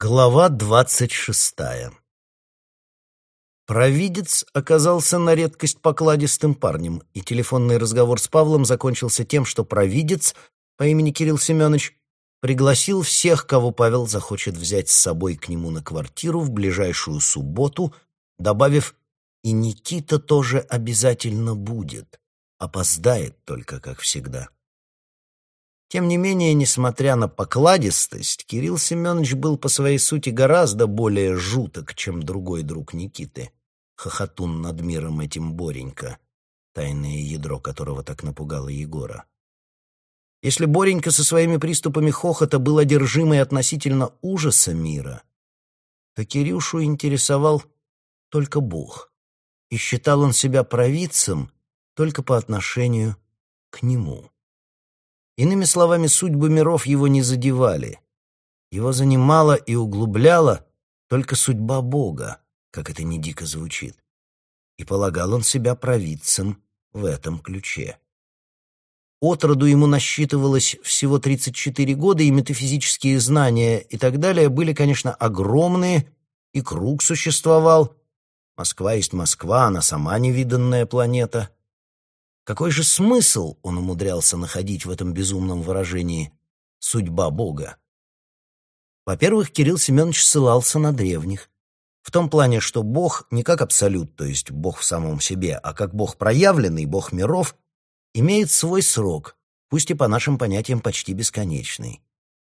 Глава двадцать шестая Провидец оказался на редкость покладистым парнем, и телефонный разговор с Павлом закончился тем, что провидец по имени Кирилл Семенович пригласил всех, кого Павел захочет взять с собой к нему на квартиру в ближайшую субботу, добавив «и Никита тоже обязательно будет, опоздает только, как всегда». Тем не менее, несмотря на покладистость, Кирилл Семенович был по своей сути гораздо более жуток, чем другой друг Никиты, хохотун над миром этим Боренька, тайное ядро которого так напугало Егора. Если Боренька со своими приступами хохота был одержимый относительно ужаса мира, то Кирюшу интересовал только Бог, и считал он себя провидцем только по отношению к нему. Иными словами, судьбы миров его не задевали. Его занимала и углубляла только судьба Бога, как это не дико звучит. И полагал он себя провидцем в этом ключе. Отроду ему насчитывалось всего 34 года, и метафизические знания и так далее были, конечно, огромные, и круг существовал. Москва есть Москва, она сама невиданная планета. Какой же смысл он умудрялся находить в этом безумном выражении «судьба Бога»? Во-первых, Кирилл Семенович ссылался на древних. В том плане, что Бог не как абсолют, то есть Бог в самом себе, а как Бог проявленный, Бог миров, имеет свой срок, пусть и по нашим понятиям почти бесконечный.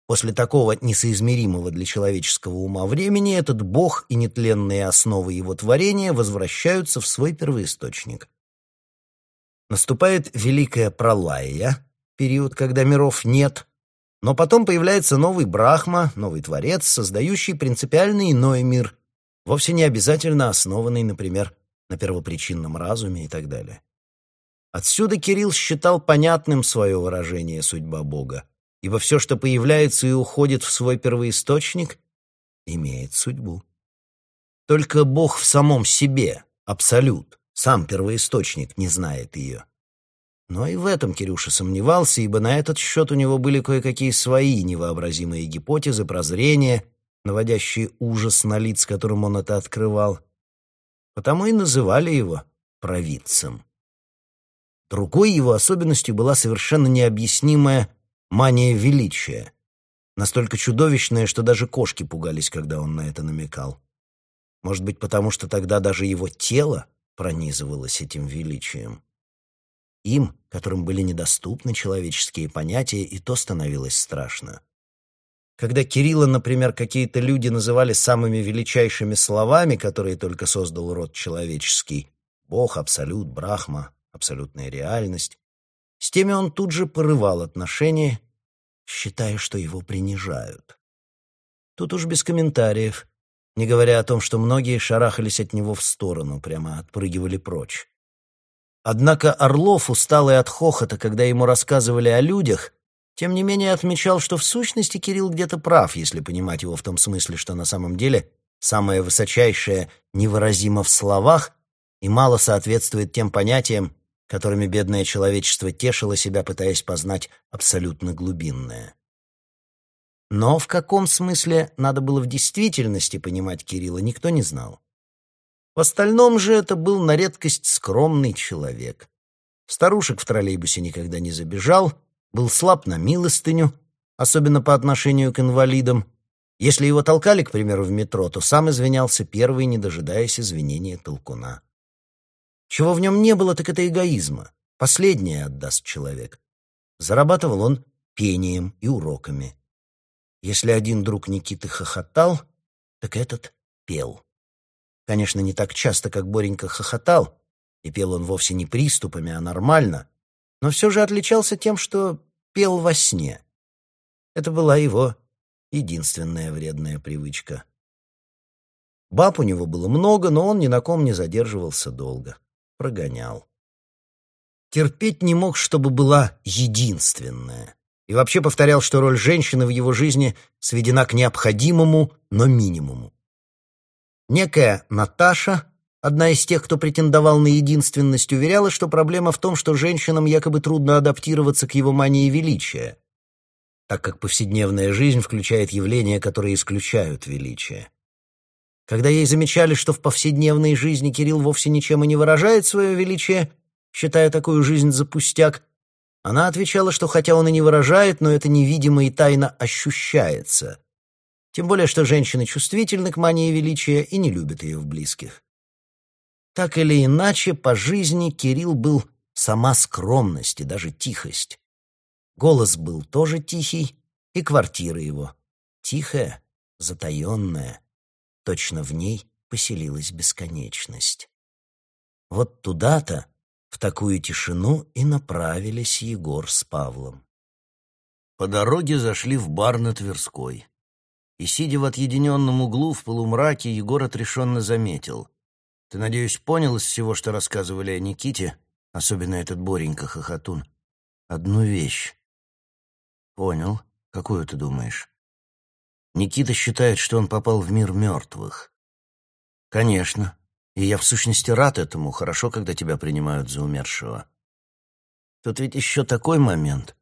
После такого несоизмеримого для человеческого ума времени этот Бог и нетленные основы его творения возвращаются в свой первоисточник. Наступает Великая Пралая, период, когда миров нет, но потом появляется новый Брахма, новый Творец, создающий принципиально иной мир, вовсе не обязательно основанный, например, на первопричинном разуме и так далее. Отсюда Кирилл считал понятным свое выражение «судьба Бога», ибо все, что появляется и уходит в свой первоисточник, имеет судьбу. Только Бог в самом себе, абсолют, сам первоисточник не знает ее. Но и в этом Кирюша сомневался, ибо на этот счет у него были кое-какие свои невообразимые гипотезы, прозрения, наводящие ужас на лиц, которым он это открывал. Потому и называли его провидцем. Другой его особенностью была совершенно необъяснимая мания величия, настолько чудовищная, что даже кошки пугались, когда он на это намекал. Может быть, потому что тогда даже его тело пронизывалось этим величием. Им, которым были недоступны человеческие понятия, и то становилось страшно. Когда Кирилла, например, какие-то люди называли самыми величайшими словами, которые только создал род человеческий — Бог, Абсолют, Брахма, абсолютная реальность, с теми он тут же порывал отношения, считая, что его принижают. Тут уж без комментариев не говоря о том, что многие шарахались от него в сторону, прямо отпрыгивали прочь. Однако Орлов, усталый от хохота, когда ему рассказывали о людях, тем не менее отмечал, что в сущности Кирилл где-то прав, если понимать его в том смысле, что на самом деле самое высочайшее невыразимо в словах и мало соответствует тем понятиям, которыми бедное человечество тешило себя, пытаясь познать абсолютно глубинное. Но в каком смысле надо было в действительности понимать Кирилла, никто не знал. В остальном же это был на редкость скромный человек. Старушек в троллейбусе никогда не забежал, был слаб на милостыню, особенно по отношению к инвалидам. Если его толкали, к примеру, в метро, то сам извинялся первый, не дожидаясь извинения толкуна. Чего в нем не было, так это эгоизма. Последнее отдаст человек. Зарабатывал он пением и уроками. Если один друг Никиты хохотал, так этот пел. Конечно, не так часто, как Боренька хохотал, и пел он вовсе не приступами, а нормально, но все же отличался тем, что пел во сне. Это была его единственная вредная привычка. Баб у него было много, но он ни на ком не задерживался долго. Прогонял. Терпеть не мог, чтобы была единственная и вообще повторял, что роль женщины в его жизни сведена к необходимому, но минимуму. Некая Наташа, одна из тех, кто претендовал на единственность, уверяла, что проблема в том, что женщинам якобы трудно адаптироваться к его мании величия. так как повседневная жизнь включает явления, которые исключают величие. Когда ей замечали, что в повседневной жизни Кирилл вовсе ничем и не выражает свое величие, считая такую жизнь за пустяк, она отвечала, что хотя он и не выражает, но это невидимо и тайно ощущается. Тем более, что женщины чувствительны к мании величия и не любят ее в близких. Так или иначе, по жизни Кирилл был сама скромность и даже тихость. Голос был тоже тихий, и квартира его тихая, затаенная. Точно в ней поселилась бесконечность. Вот туда-то, в такую тишину, и направились Егор с Павлом. По дороге зашли в бар на Тверской. И, сидя в отъединенном углу в полумраке, Егор отрешенно заметил. «Ты, надеюсь, понял из всего, что рассказывали о Никите, особенно этот Боренька Хохотун, одну вещь?» «Понял. Какую ты думаешь?» Никита считает, что он попал в мир мертвых. «Конечно. И я в сущности рад этому. Хорошо, когда тебя принимают за умершего. Тут ведь еще такой момент.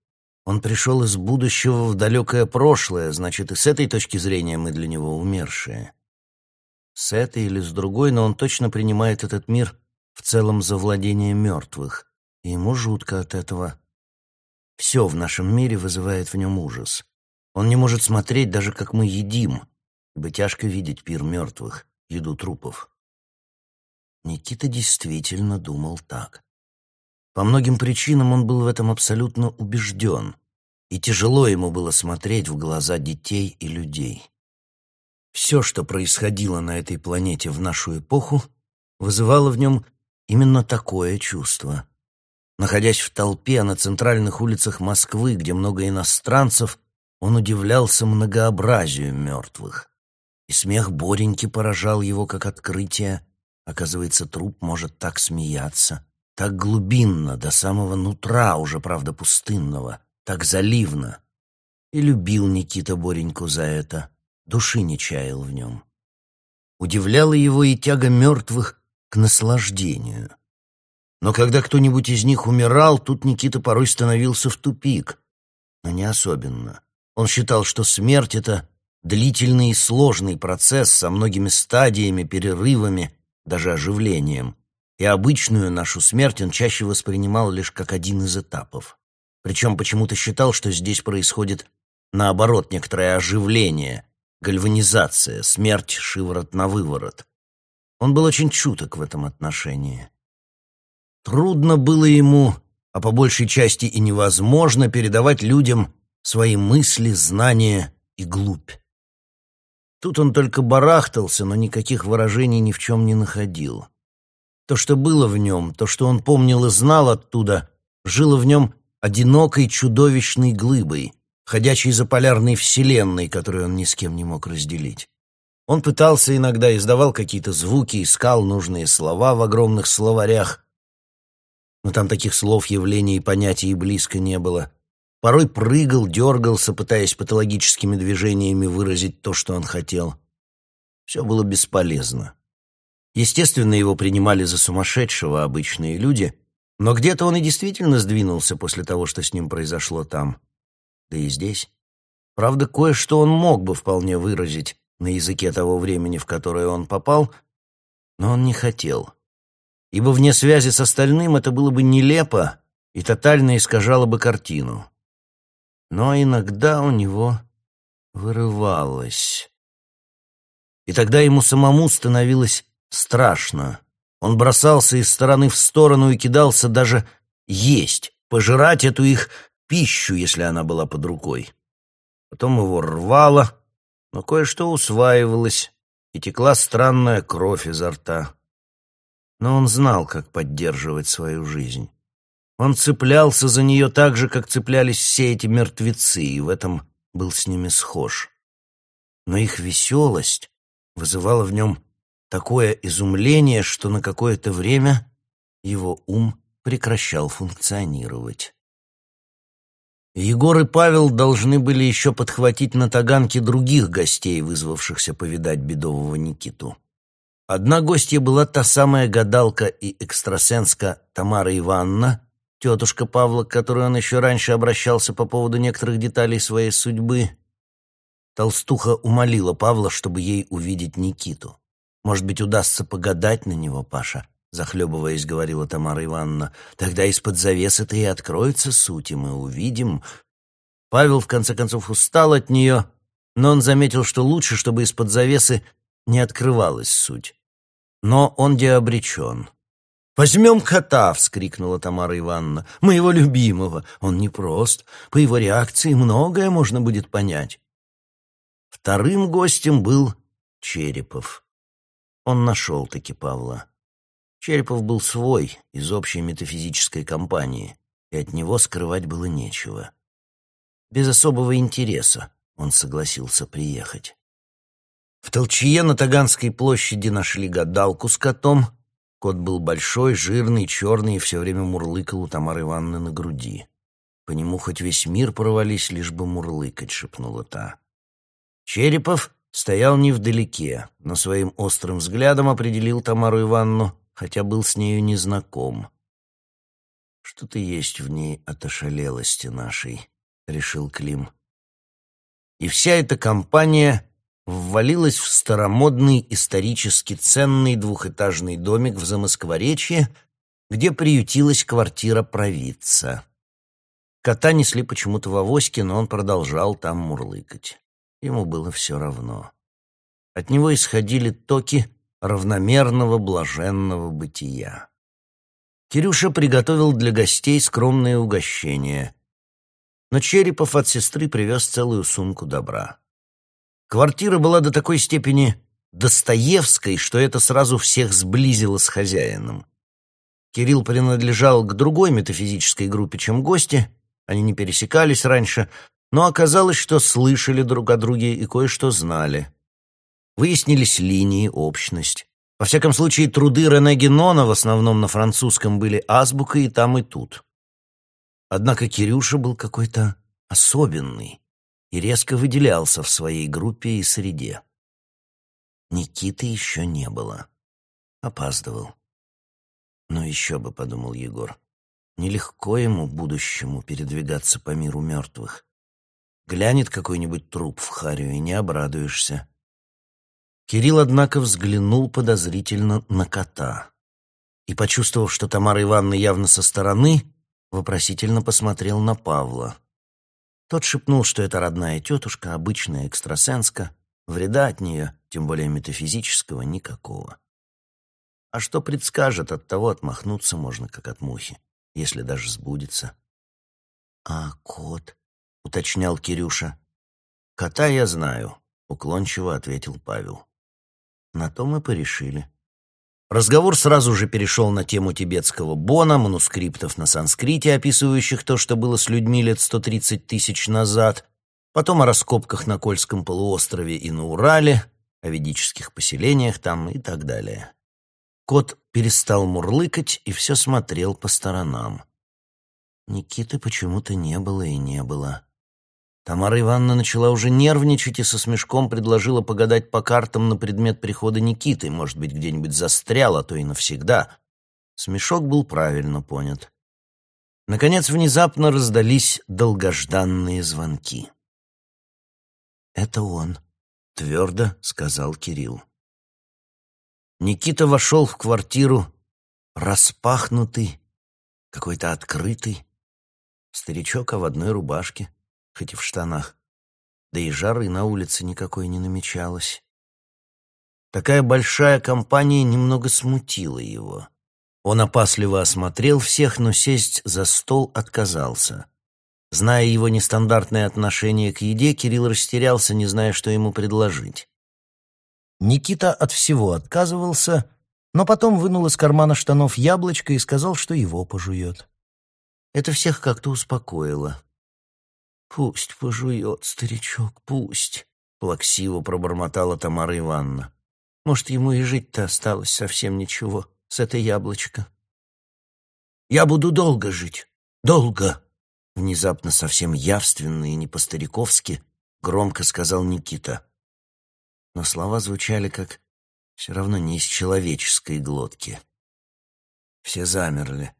Он пришел из будущего в далекое прошлое, значит, и с этой точки зрения мы для него умершие. С этой или с другой, но он точно принимает этот мир в целом за владение мертвых. И ему жутко от этого. Все в нашем мире вызывает в нем ужас. Он не может смотреть даже, как мы едим, ибо тяжко видеть пир мертвых, еду трупов. Никита действительно думал так. По многим причинам он был в этом абсолютно убежден, и тяжело ему было смотреть в глаза детей и людей. Все, что происходило на этой планете в нашу эпоху, вызывало в нем именно такое чувство. Находясь в толпе на центральных улицах Москвы, где много иностранцев, он удивлялся многообразию мертвых. И смех Бореньки поражал его как открытие, Оказывается, труп может так смеяться, так глубинно, до самого нутра, уже, правда, пустынного, так заливно. И любил Никита Бореньку за это, души не чаял в нем. Удивляла его и тяга мертвых к наслаждению. Но когда кто-нибудь из них умирал, тут Никита порой становился в тупик. Но не особенно. Он считал, что смерть — это длительный и сложный процесс со многими стадиями, перерывами, даже оживлением, и обычную нашу смерть он чаще воспринимал лишь как один из этапов. Причем почему-то считал, что здесь происходит, наоборот, некоторое оживление, гальванизация, смерть шиворот на выворот. Он был очень чуток в этом отношении. Трудно было ему, а по большей части и невозможно, передавать людям свои мысли, знания и глубь. Тут он только барахтался, но никаких выражений ни в чем не находил. То, что было в нем, то, что он помнил и знал оттуда, жило в нем одинокой чудовищной глыбой, ходячей за полярной вселенной, которую он ни с кем не мог разделить. Он пытался иногда, издавал какие-то звуки, искал нужные слова в огромных словарях, но там таких слов, явлений и понятий близко не было. Порой прыгал, дергался, пытаясь патологическими движениями выразить то, что он хотел. Все было бесполезно. Естественно, его принимали за сумасшедшего обычные люди, но где-то он и действительно сдвинулся после того, что с ним произошло там. Да и здесь. Правда, кое-что он мог бы вполне выразить на языке того времени, в которое он попал, но он не хотел. Ибо вне связи с остальным это было бы нелепо и тотально искажало бы картину но иногда у него вырывалось. И тогда ему самому становилось страшно. Он бросался из стороны в сторону и кидался даже есть, пожирать эту их пищу, если она была под рукой. Потом его рвало, но кое-что усваивалось, и текла странная кровь изо рта. Но он знал, как поддерживать свою жизнь. Он цеплялся за нее так же, как цеплялись все эти мертвецы, и в этом был с ними схож. Но их веселость вызывала в нем такое изумление, что на какое-то время его ум прекращал функционировать. Егор и Павел должны были еще подхватить на таганке других гостей, вызвавшихся повидать бедового Никиту. Одна гостья была та самая гадалка и экстрасенска Тамара Ивановна, тетушка Павла, к которой он еще раньше обращался по поводу некоторых деталей своей судьбы. Толстуха умолила Павла, чтобы ей увидеть Никиту. «Может быть, удастся погадать на него, Паша?» захлебываясь, говорила Тамара Ивановна. «Тогда из-под завесы-то и откроется суть, и мы увидим». Павел, в конце концов, устал от нее, но он заметил, что лучше, чтобы из-под завесы не открывалась суть. Но он де обречен. «Возьмем кота!» — вскрикнула Тамара Ивановна. «Моего любимого! Он непрост. По его реакции многое можно будет понять». Вторым гостем был Черепов. Он нашел-таки Павла. Черепов был свой, из общей метафизической компании, и от него скрывать было нечего. Без особого интереса он согласился приехать. В Толчье на Таганской площади нашли гадалку с котом. Кот был большой, жирный, черный и все время мурлыкал у Тамары Ивановны на груди. По нему хоть весь мир провались, лишь бы мурлыкать, шепнула та. Черепов стоял невдалеке, но своим острым взглядом определил Тамару Ивановну хотя был с нею не знаком. «Что-то есть в ней от ошалелости нашей», — решил Клим. И вся эта компания ввалилась в старомодный исторически ценный двухэтажный домик в Замоскворечье, где приютилась квартира провидца. Кота несли почему-то в авоське, но он продолжал там мурлыкать. Ему было все равно. От него исходили токи равномерного блаженного бытия. Кирюша приготовил для гостей скромное угощение, но Черепов от сестры привез целую сумку добра. Квартира была до такой степени Достоевской, что это сразу всех сблизило с хозяином. Кирилл принадлежал к другой метафизической группе, чем гости, они не пересекались раньше, но оказалось, что слышали друг о друге и кое-что знали. Выяснились линии, общность. Во всяком случае, труды Рене Генона в основном на французском были азбукой и там, и тут. Однако Кирюша был какой-то особенный и резко выделялся в своей группе и среде. Никиты еще не было. Опаздывал. Но еще бы, подумал Егор, нелегко ему, будущему, передвигаться по миру мертвых. Глянет какой-нибудь труп в харю, и не обрадуешься. Кирилл, однако, взглянул подозрительно на кота и, почувствовав, что Тамара Ивановна явно со стороны, вопросительно посмотрел на Павла. Тот шепнул, что это родная тетушка, обычная экстрасенска, вреда от нее, тем более метафизического, никакого. А что предскажет, от того отмахнуться можно, как от мухи, если даже сбудется. «А кот?» — уточнял Кирюша. «Кота я знаю», — уклончиво ответил Павел. На то мы порешили. Разговор сразу же перешел на тему тибетского бона, манускриптов на санскрите, описывающих то, что было с людьми лет 130 тысяч назад, потом о раскопках на Кольском полуострове и на Урале, о ведических поселениях там и так далее. Кот перестал мурлыкать и все смотрел по сторонам. Никиты почему-то не было и не было. Тамара Ивановна начала уже нервничать и со смешком предложила погадать по картам на предмет прихода Никиты, может быть, где-нибудь застрял, а то и навсегда. Смешок был правильно понят. Наконец, внезапно раздались долгожданные звонки. «Это он», — твердо сказал Кирилл. Никита вошел в квартиру распахнутый, какой-то открытый. Старичок, в одной рубашке хоть и в штанах. Да и жары на улице никакой не намечалось. Такая большая компания немного смутила его. Он опасливо осмотрел всех, но сесть за стол отказался. Зная его нестандартное отношение к еде, Кирилл растерялся, не зная, что ему предложить. Никита от всего отказывался, но потом вынул из кармана штанов яблочко и сказал, что его пожует. Это всех как-то успокоило. «Пусть пожует старичок, пусть», — плаксиво пробормотала Тамара Ивановна. «Может, ему и жить-то осталось совсем ничего с этой яблочко». «Я буду долго жить, долго», — внезапно совсем явственно и не по-стариковски громко сказал Никита. Но слова звучали как все равно не из человеческой глотки. Все замерли.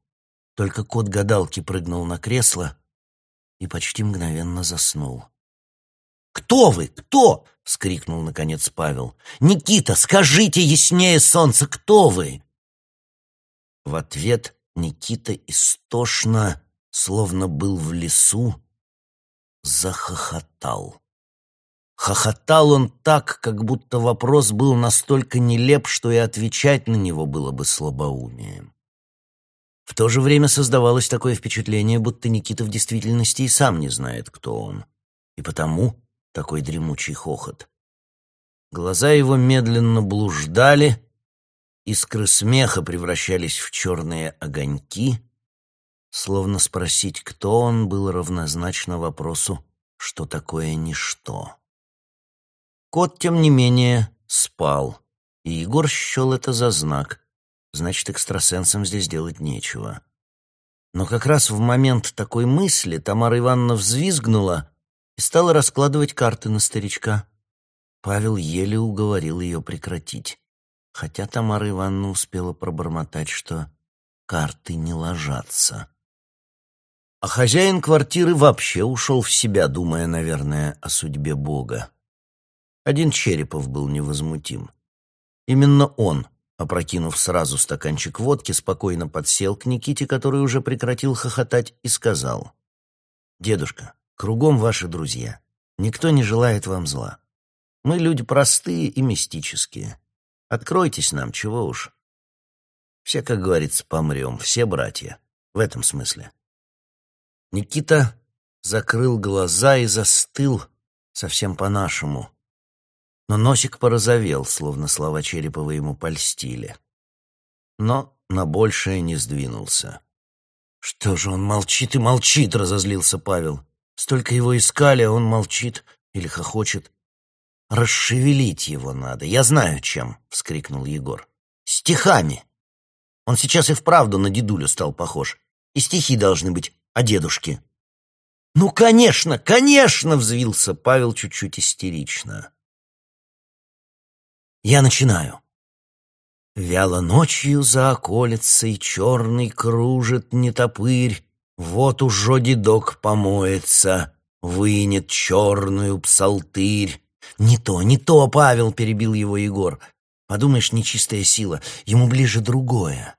Только кот гадалки прыгнул на кресло и почти мгновенно заснул. «Кто вы? Кто?» — вскрикнул, наконец, Павел. «Никита, скажите яснее солнце, кто вы?» В ответ Никита истошно, словно был в лесу, захохотал. Хохотал он так, как будто вопрос был настолько нелеп, что и отвечать на него было бы слабоумием. В то же время создавалось такое впечатление, будто Никита в действительности и сам не знает, кто он, и потому такой дремучий хохот. Глаза его медленно блуждали, искры смеха превращались в черные огоньки, словно спросить, кто он, было равнозначно вопросу, что такое ничто. Кот, тем не менее, спал, и Егор счел это за знак. Значит, экстрасенсам здесь делать нечего. Но как раз в момент такой мысли Тамара Ивановна взвизгнула и стала раскладывать карты на старичка. Павел еле уговорил ее прекратить, хотя Тамара Ивановна успела пробормотать, что карты не ложатся. А хозяин квартиры вообще ушел в себя, думая, наверное, о судьбе Бога. Один Черепов был невозмутим. Именно он, опрокинув сразу стаканчик водки, спокойно подсел к Никите, который уже прекратил хохотать, и сказал. «Дедушка, кругом ваши друзья. Никто не желает вам зла. Мы люди простые и мистические. Откройтесь нам, чего уж. Все, как говорится, помрем, все братья. В этом смысле». Никита закрыл глаза и застыл совсем по-нашему, но носик порозовел, словно слова Черепова ему польстили. Но на большее не сдвинулся. «Что же он молчит и молчит?» — разозлился Павел. «Столько его искали, а он молчит или хохочет. Расшевелить его надо. Я знаю, чем!» — вскрикнул Егор. «Стихами! Он сейчас и вправду на дедулю стал похож. И стихи должны быть о дедушке». «Ну, конечно, конечно!» — взвился Павел чуть-чуть истерично. Я начинаю. Вяло ночью за околицей черный кружит нетопырь, Вот уже дедок помоется, вынет черную псалтырь. «Не то, не то, Павел!» — перебил его Егор. «Подумаешь, нечистая сила, ему ближе другое.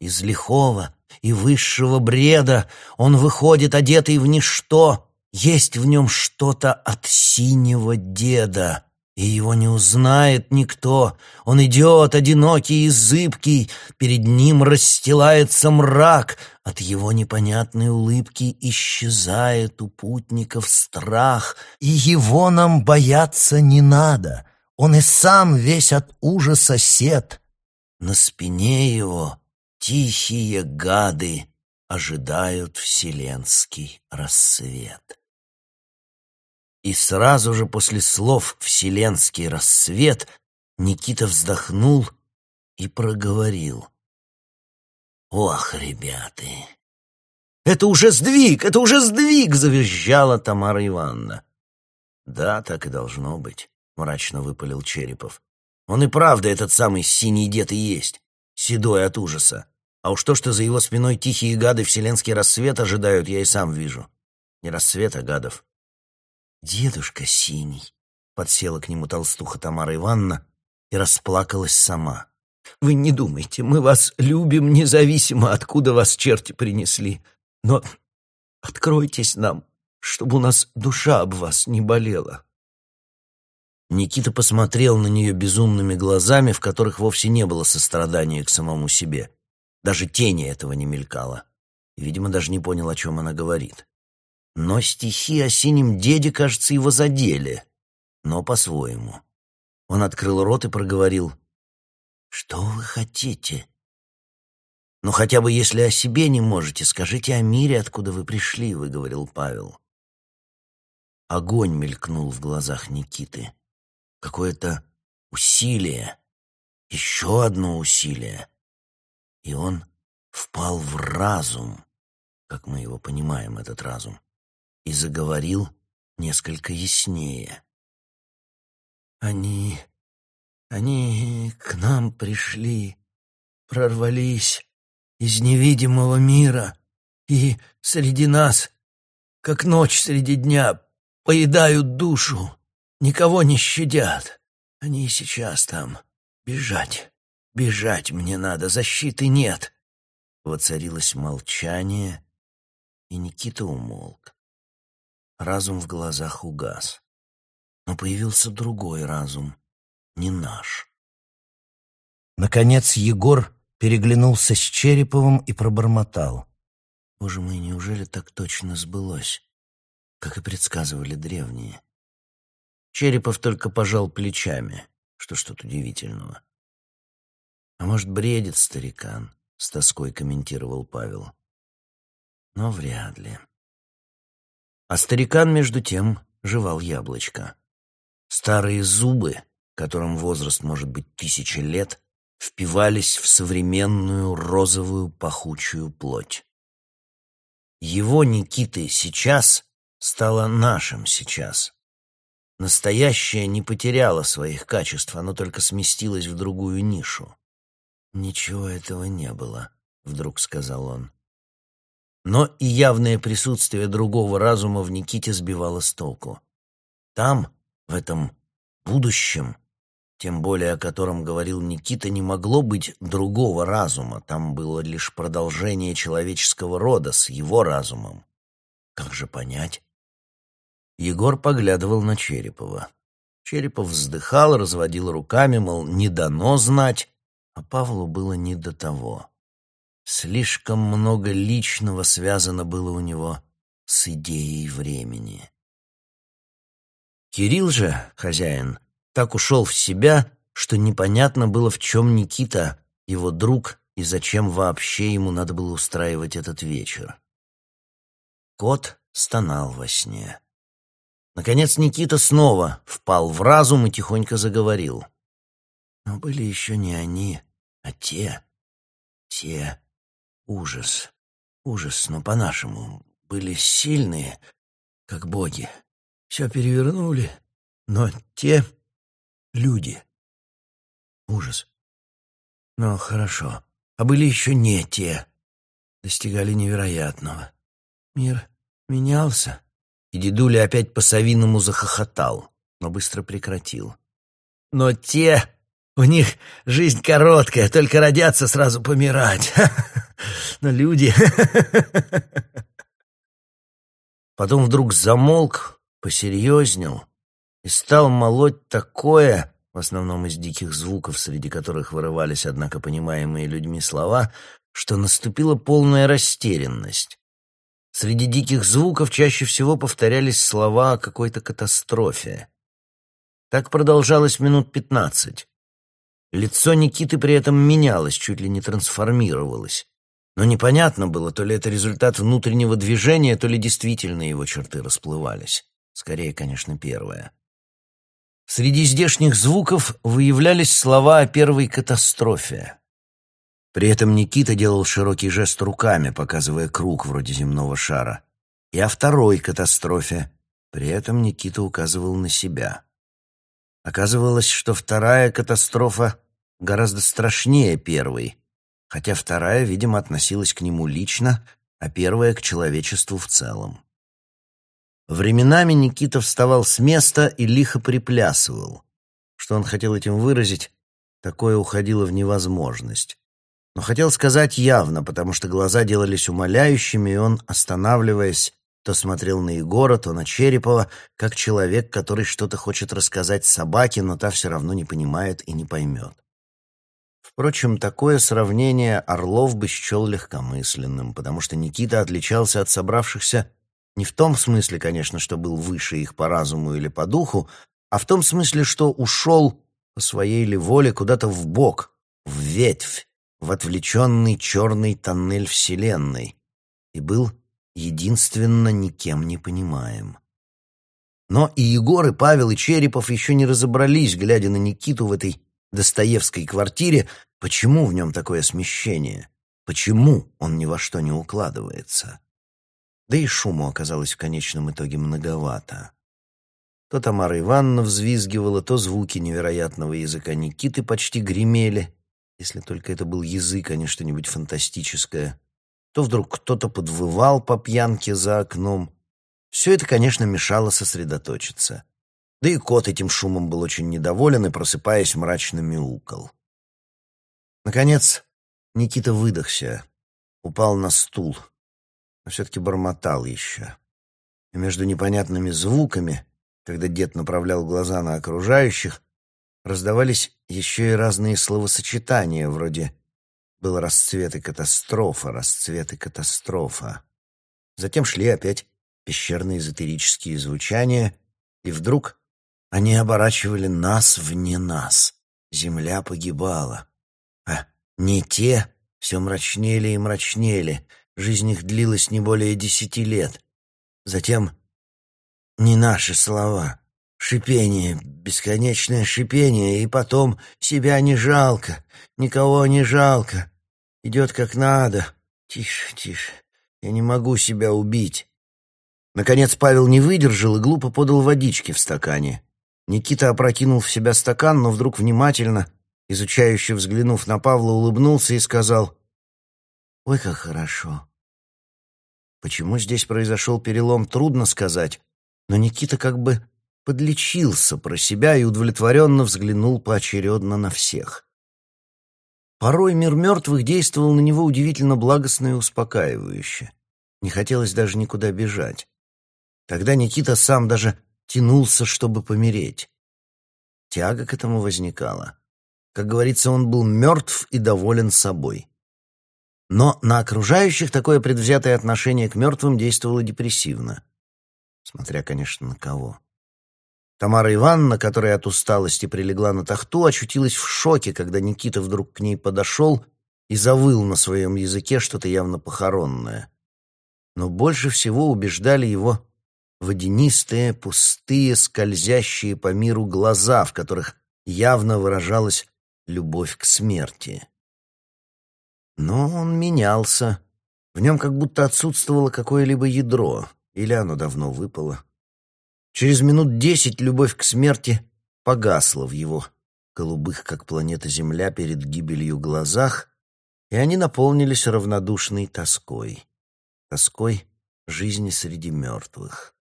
Из лихого и высшего бреда он выходит, одетый в ничто, есть в нем что-то от синего деда. И его не узнает никто. Он идет, одинокий и зыбкий, перед ним расстилается мрак. От его непонятной улыбки исчезает у путников страх. И его нам бояться не надо. Он и сам весь от ужаса сед. На спине его тихие гады ожидают вселенский рассвет. И сразу же после слов «вселенский рассвет» Никита вздохнул и проговорил. «Ох, ребята!» «Это уже сдвиг! Это уже сдвиг!» — завизжала Тамара Ивановна. «Да, так и должно быть», — мрачно выпалил Черепов. «Он и правда этот самый синий дед и есть, седой от ужаса. А уж то, что за его спиной тихие гады вселенский рассвет ожидают, я и сам вижу. Не рассвет, а гадов. «Дедушка синий», — подсела к нему толстуха Тамара Ивановна и расплакалась сама. «Вы не думайте, мы вас любим независимо, откуда вас черти принесли. Но откройтесь нам, чтобы у нас душа об вас не болела». Никита посмотрел на нее безумными глазами, в которых вовсе не было сострадания к самому себе. Даже тени этого не мелькало. Видимо, даже не понял, о чем она говорит. Но стихи о синем деде, кажется, его задели, но по-своему. Он открыл рот и проговорил. «Что вы хотите?» «Ну, хотя бы если о себе не можете, скажите о мире, откуда вы пришли», — выговорил Павел. Огонь мелькнул в глазах Никиты. Какое-то усилие, еще одно усилие. И он впал в разум, как мы его понимаем, этот разум и заговорил несколько яснее. «Они... они к нам пришли, прорвались из невидимого мира, и среди нас, как ночь среди дня, поедают душу, никого не щадят. Они сейчас там. Бежать, бежать мне надо, защиты нет. Воцарилось молчание, и Никита умолк. Разум в глазах угас. Но появился другой разум, не наш. Наконец Егор переглянулся с Череповым и пробормотал. «Боже мой, неужели так точно сбылось, как и предсказывали древние?» Черепов только пожал плечами, что что-то удивительного. «А может, бредит старикан?» — с тоской комментировал Павел. «Но вряд ли». А старикан, между тем, жевал яблочко. Старые зубы, которым возраст может быть тысячи лет, впивались в современную розовую пахучую плоть. Его Никиты сейчас стало нашим сейчас. Настоящее не потеряло своих качеств, оно только сместилось в другую нишу. «Ничего этого не было», — вдруг сказал он. Но и явное присутствие другого разума в Никите сбивало с толку. Там, в этом будущем, тем более о котором говорил Никита, не могло быть другого разума, там было лишь продолжение человеческого рода с его разумом. Как же понять? Егор поглядывал на Черепова. Черепов вздыхал, разводил руками, мол, не дано знать, а Павлу было не до того. Слишком много личного связано было у него с идеей времени. Кирилл же, хозяин, так ушел в себя, что непонятно было, в чем Никита, его друг, и зачем вообще ему надо было устраивать этот вечер. Кот стонал во сне. Наконец Никита снова впал в разум и тихонько заговорил. Но были еще не они, а те, те. Ужас, ужас, но по-нашему. Были сильные, как боги. Все перевернули, но те люди. Ужас. Но хорошо. А были еще не те. Достигали невероятного. Мир менялся, и дедуля опять по-совиному захохотал, но быстро прекратил. Но те, у них жизнь короткая, только родятся, сразу помирать. Но люди... Потом вдруг замолк, посерьезнел и стал молоть такое, в основном из диких звуков, среди которых вырывались, однако, понимаемые людьми слова, что наступила полная растерянность. Среди диких звуков чаще всего повторялись слова о какой-то катастрофе. Так продолжалось минут пятнадцать. Лицо Никиты при этом менялось, чуть ли не трансформировалось. Но непонятно было, то ли это результат внутреннего движения, то ли действительно его черты расплывались. Скорее, конечно, первое. Среди здешних звуков выявлялись слова о первой катастрофе. При этом Никита делал широкий жест руками, показывая круг вроде земного шара. И о второй катастрофе. При этом Никита указывал на себя. Оказывалось, что вторая катастрофа гораздо страшнее первой, хотя вторая, видимо, относилась к нему лично, а первая — к человечеству в целом. Временами Никита вставал с места и лихо приплясывал. Что он хотел этим выразить, такое уходило в невозможность но хотел сказать явно, потому что глаза делались умоляющими, и он, останавливаясь, то смотрел на Егора, то на Черепова, как человек, который что-то хочет рассказать собаке, но та все равно не понимает и не поймет. Впрочем, такое сравнение Орлов бы счел легкомысленным, потому что Никита отличался от собравшихся не в том смысле, конечно, что был выше их по разуму или по духу, а в том смысле, что ушел по своей ли воле куда-то в бок, в ветвь, в отвлеченный черный тоннель Вселенной и был единственно никем не понимаем. Но и Егор, и Павел, и Черепов еще не разобрались, глядя на Никиту в этой Достоевской квартире, почему в нем такое смещение, почему он ни во что не укладывается. Да и шуму оказалось в конечном итоге многовато. То Тамара Ивановна взвизгивала, то звуки невероятного языка Никиты почти гремели, если только это был язык, а не что-нибудь фантастическое, то вдруг кто-то подвывал по пьянке за окном. Все это, конечно, мешало сосредоточиться. Да и кот этим шумом был очень недоволен и, просыпаясь, мрачно мяукал. Наконец, Никита выдохся, упал на стул, но все-таки бормотал еще. И между непонятными звуками, когда дед направлял глаза на окружающих, раздавались еще и разные словосочетания, вроде «был расцвет и катастрофа, расцвет и катастрофа». Затем шли опять пещерные эзотерические звучания, и вдруг они оборачивали нас вне нас. Земля погибала. А не те все мрачнели и мрачнели. Жизнь их длилась не более десяти лет. Затем не наши слова. Шипение, бесконечное шипение, и потом себя не жалко, никого не жалко. Идет как надо. Тише, тише, я не могу себя убить. Наконец Павел не выдержал и глупо подал водички в стакане. Никита опрокинул в себя стакан, но вдруг внимательно, изучающе взглянув на Павла, улыбнулся и сказал «Ой, как хорошо». Почему здесь произошел перелом, трудно сказать, но Никита как бы подлечился про себя и удовлетворенно взглянул поочередно на всех. Порой мир мертвых действовал на него удивительно благостно и успокаивающе. Не хотелось даже никуда бежать. Тогда Никита сам даже тянулся, чтобы помереть. Тяга к этому возникала. Как говорится, он был мертв и доволен собой. Но на окружающих такое предвзятое отношение к мертвым действовало депрессивно. Смотря, конечно, на кого. Тамара Ивановна, которая от усталости прилегла на тахту, очутилась в шоке, когда Никита вдруг к ней подошел и завыл на своем языке что-то явно похоронное. Но больше всего убеждали его водянистые, пустые, скользящие по миру глаза, в которых явно выражалась любовь к смерти. Но он менялся. В нем как будто отсутствовало какое-либо ядро, или оно давно выпало. Через минут десять любовь к смерти погасла в его голубых, как планета Земля, перед гибелью глазах, и они наполнились равнодушной тоской. Тоской жизни среди мертвых.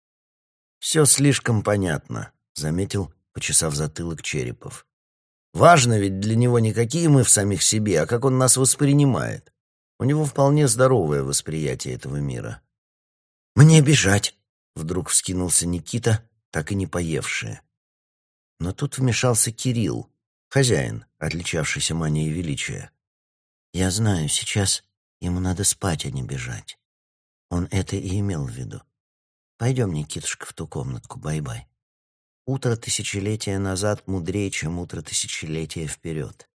«Все слишком понятно», — заметил, почесав затылок Черепов. «Важно ведь для него не какие мы в самих себе, а как он нас воспринимает. У него вполне здоровое восприятие этого мира». «Мне бежать», — вдруг вскинулся Никита, так и не поевший. Но тут вмешался Кирилл, хозяин, отличавшийся манией величия. «Я знаю, сейчас ему надо спать, а не бежать. Он это и имел в виду. Пойдем, Никитушка, в ту комнатку, бай-бай. Утро тысячелетия назад мудрее, чем утро тысячелетия вперед.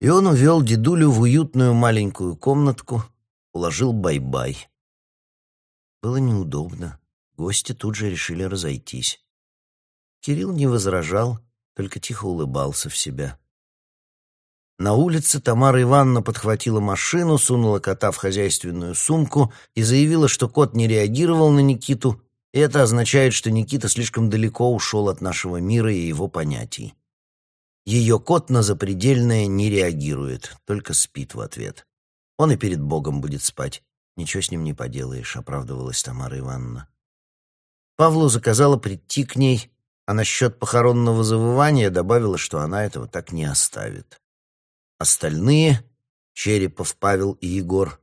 И он увел дедулю в уютную маленькую комнатку, уложил бай-бай. Было неудобно. Гости тут же решили разойтись. Кирилл не возражал, только тихо улыбался в себя. На улице Тамара Ивановна подхватила машину, сунула кота в хозяйственную сумку и заявила, что кот не реагировал на Никиту, это означает, что Никита слишком далеко ушел от нашего мира и его понятий. Ее кот на запредельное не реагирует, только спит в ответ. Он и перед Богом будет спать. Ничего с ним не поделаешь, оправдывалась Тамара Ивановна. Павлу заказала прийти к ней, а насчет похоронного завывания добавила, что она этого так не оставит. Остальные, Черепов, Павел и Егор,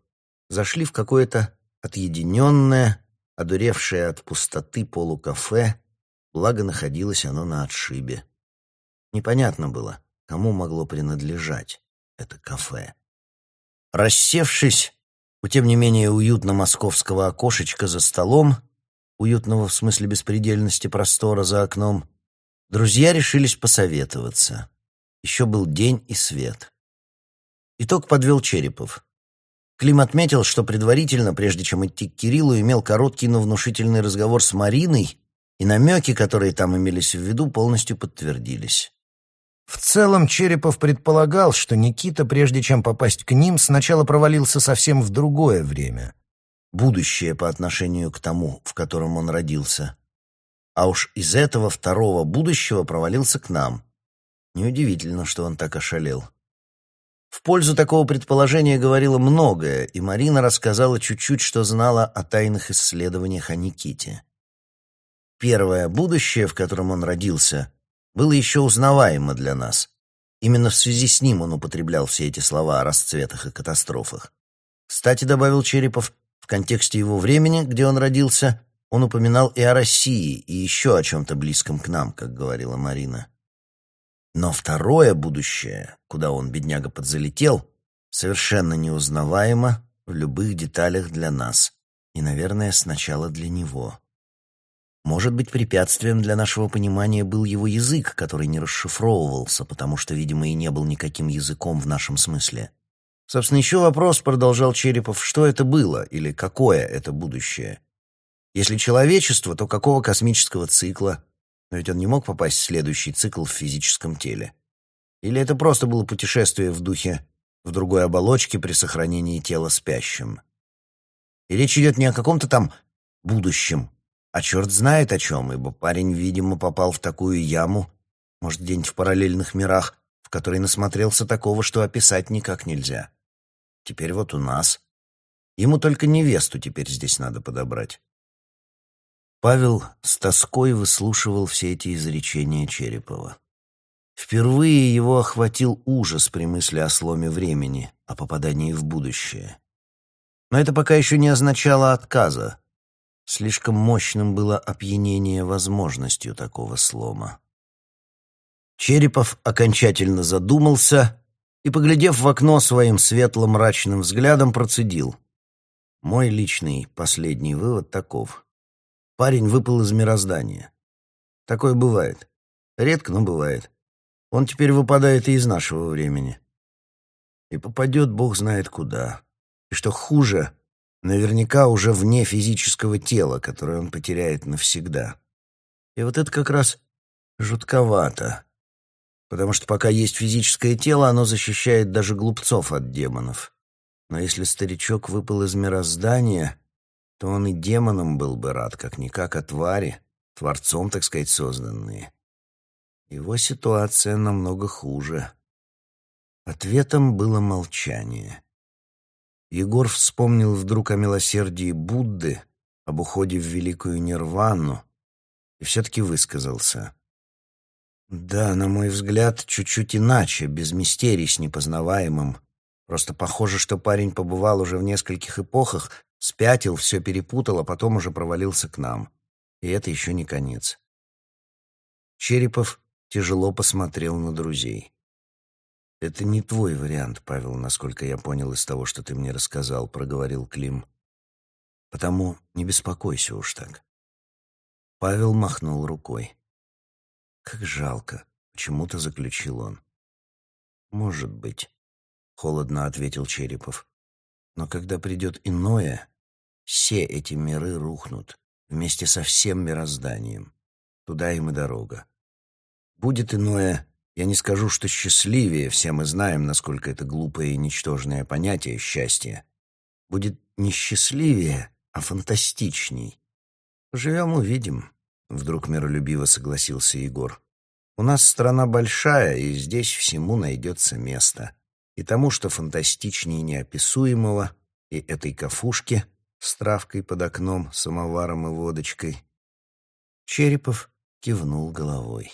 зашли в какое-то отъединенное, одуревшее от пустоты полукафе, благо находилось оно на отшибе. Непонятно было, кому могло принадлежать это кафе. Рассевшись у тем не менее уютно московского окошечка за столом, уютного в смысле беспредельности простора за окном, друзья решились посоветоваться. Еще был день и свет. Итог подвел Черепов. Клим отметил, что предварительно, прежде чем идти к Кириллу, имел короткий, но внушительный разговор с Мариной, и намеки, которые там имелись в виду, полностью подтвердились. В целом Черепов предполагал, что Никита, прежде чем попасть к ним, сначала провалился совсем в другое время. Будущее по отношению к тому, в котором он родился. А уж из этого второго будущего провалился к нам. Неудивительно, что он так ошалел. В пользу такого предположения говорило многое, и Марина рассказала чуть-чуть, что знала о тайных исследованиях о Никите. Первое будущее, в котором он родился, было еще узнаваемо для нас. Именно в связи с ним он употреблял все эти слова о расцветах и катастрофах. Кстати, добавил Черепов, в контексте его времени, где он родился, он упоминал и о России, и еще о чем-то близком к нам, как говорила Марина. Но второе будущее, куда он, бедняга, подзалетел, совершенно неузнаваемо в любых деталях для нас. И, наверное, сначала для него. Может быть, препятствием для нашего понимания был его язык, который не расшифровывался, потому что, видимо, и не был никаким языком в нашем смысле. Собственно, еще вопрос, продолжал Черепов, что это было или какое это будущее? Если человечество, то какого космического цикла? Но ведь он не мог попасть в следующий цикл в физическом теле. Или это просто было путешествие в духе в другой оболочке при сохранении тела спящим? И речь идет не о каком-то там будущем, а черт знает о чем, ибо парень, видимо, попал в такую яму, может, где-нибудь в параллельных мирах, в которой насмотрелся такого, что описать никак нельзя. Теперь вот у нас. Ему только невесту теперь здесь надо подобрать. Павел с тоской выслушивал все эти изречения Черепова. Впервые его охватил ужас при мысли о сломе времени, о попадании в будущее. Но это пока еще не означало отказа. Слишком мощным было опьянение возможностью такого слома. Черепов окончательно задумался и, поглядев в окно своим светло-мрачным взглядом, процедил. Мой личный последний вывод таков. Парень выпал из мироздания. Такое бывает. Редко, но бывает. Он теперь выпадает и из нашего времени. И попадет бог знает куда. И что хуже, наверняка уже вне физического тела, которое он потеряет навсегда. И вот это как раз жутковато. Потому что пока есть физическое тело, оно защищает даже глупцов от демонов. Но если старичок выпал из мироздания, то он и демоном был бы рад, как-никак, а твари, творцом, так сказать, созданные. Его ситуация намного хуже. Ответом было молчание. Егор вспомнил вдруг о милосердии Будды, об уходе в великую нирвану, и все-таки высказался. «Да, на мой взгляд, чуть-чуть иначе, без мистерий с непознаваемым. Просто похоже, что парень побывал уже в нескольких эпохах, Спятил, все перепутал, а потом уже провалился к нам. И это еще не конец. Черепов тяжело посмотрел на друзей. «Это не твой вариант, Павел, насколько я понял из того, что ты мне рассказал», — проговорил Клим. «Потому не беспокойся уж так». Павел махнул рукой. «Как жалко», — почему-то заключил он. «Может быть», — холодно ответил Черепов. «Но когда придет иное, все эти миры рухнут вместе со всем мирозданием. Туда им и дорога. Будет иное, я не скажу, что счастливее, все мы знаем, насколько это глупое и ничтожное понятие счастья. Будет не счастливее, а фантастичней. Живем — увидим, — вдруг миролюбиво согласился Егор. У нас страна большая, и здесь всему найдется место. И тому, что фантастичнее неописуемого, и этой кафушке — с травкой под окном, самоваром и водочкой. Черепов кивнул головой.